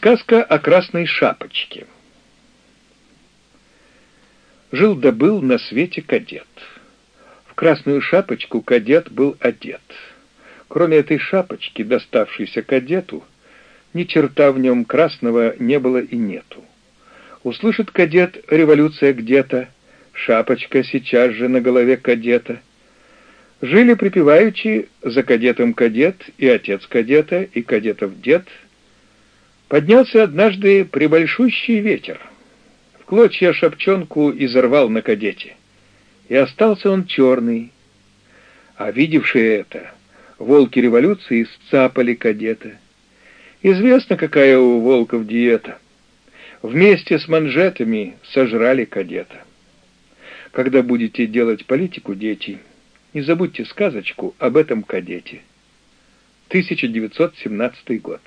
Сказка о красной шапочке. Жил да был на свете кадет. В красную шапочку кадет был одет. Кроме этой шапочки, доставшейся кадету, ни черта в нем красного не было и нету. Услышит кадет революция где-то, шапочка сейчас же на голове кадета. Жили припеваючи за кадетом кадет и отец кадета, и кадетов дед. Поднялся однажды прибольшущий ветер. В клочья шапчонку изорвал на кадете. И остался он черный. А видевшие это, волки революции сцапали кадета. Известно, какая у волков диета. Вместе с манжетами сожрали кадета. Когда будете делать политику, дети, не забудьте сказочку об этом кадете. 1917 год.